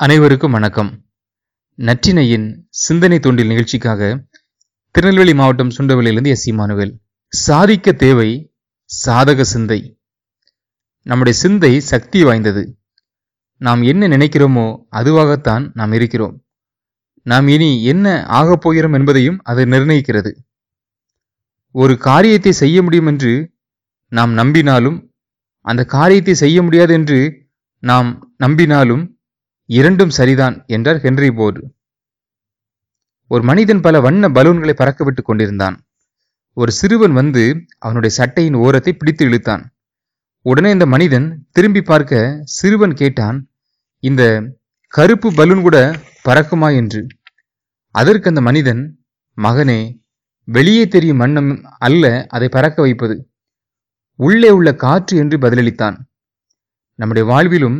அனைவருக்கும் வணக்கம். நற்றினையின் சிந்தனை தொண்டில் நிகழ்ச்சிக்காக திருநெல்வேலி மாவட்டம் சுண்டவெளியிலிருந்து எஸ். இமானுவேல் சாதிக்க தேவை சாதக சிந்தை. நம்முடைய சிந்தை சக்தி வாய்ந்தது. நாம் என்ன நினைக்கிறோமோ அதுவாகத்தான் நாம் இருக்கிறோம். நாம் இனி என்ன ஆகப் போகிறோம் என்பதையும் அது நிர்ணயிக்கிறது. ஒரு காரியத்தை செய்ய முடியும் என்று நாம் நம்பினாலும் அந்த காரியத்தை செய்ய முடியாது என்று நாம் நம்பினாலும் இரண்டும் சரிதான் என்றார் ஹென்றி போர்டு ஒரு மனிதன் பல வண்ண பலூன்களை பறக்க விட்டுக் கொண்டிருந்தான். ஒரு சிறுவன் வந்து அவனுடைய சட்டையின் ஓரத்தை பிடித்து இழுத்தான். உடனே இந்த மனிதன் திரும்பி பார்க்க சிறுவன் கேட்டான் இந்த கருப்பு பலூன் கூட பறக்குமா? என்று. அதற்கு அந்த மனிதன் மகனே வெளியே தெரியும் வண்ணம் அல்ல அதை பறக்க வைப்பது. உள்ளே உள்ள காற்று என்று பதிலளித்தான். நம்முடைய வாழ்விலும்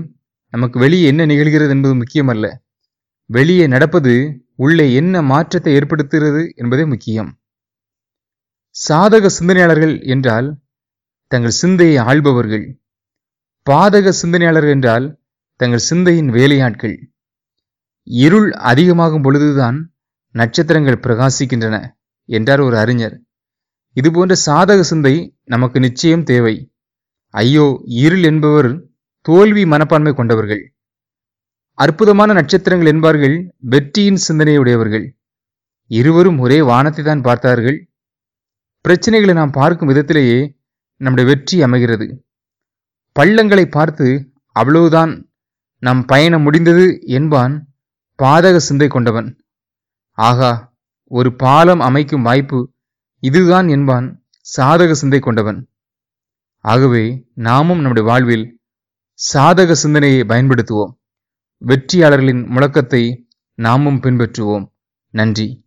நமக்கு வெளியே என்ன நிகழ்கிறது என்பது முக்கியமல்ல. வெளியே நடப்பது உள்ளே என்ன மாற்றத்தை ஏற்படுத்துகிறது என்பதே முக்கியம். சாதக சிந்தனையாளர்கள் என்றால் தங்கள் சிந்தையை ஆள்பவர்கள். பாதக சிந்தனையாளர்கள் என்றால் தங்கள் சிந்தையின் வேலையாட்கள். இருள் அதிகமாகும் பொழுதுதான் நட்சத்திரங்கள் பிரகாசிக்கின்றன என்றார் ஒரு அறிஞர். இதுபோன்ற சாதக சிந்தை நமக்கு நிச்சயம் தேவை. ஐயோ இருள் என்பவர் தோல்வி மனப்பான்மை கொண்டவர்கள். அற்புதமான நட்சத்திரங்கள் என்பார்கள் வெற்றியின் சிந்தனையுடையவர்கள். இருவரும் ஒரே வானத்தை தான் பார்த்தார்கள். பிரச்சனைகளை நாம் பார்க்கும் விதத்திலேயே நம்முடைய வெற்றி அமைகிறது. பள்ளங்களை பார்த்து அவ்வளவுதான் நம் பயணம் முடிந்தது என்பான் பாதக சிந்தை கொண்டவன். ஆகா ஒரு பாலம் அமைக்கும் வாய்ப்பு இதுதான் என்பான் சாதக சிந்தை கொண்டவன். ஆகவே நாமும் நம்முடைய வாழ்வில் சாதக சிந்தனையை பயன்படுத்துவோம். வெற்றியாளர்களின் முழக்கத்தை நாமும் பின்பற்றுவோம். நன்றி.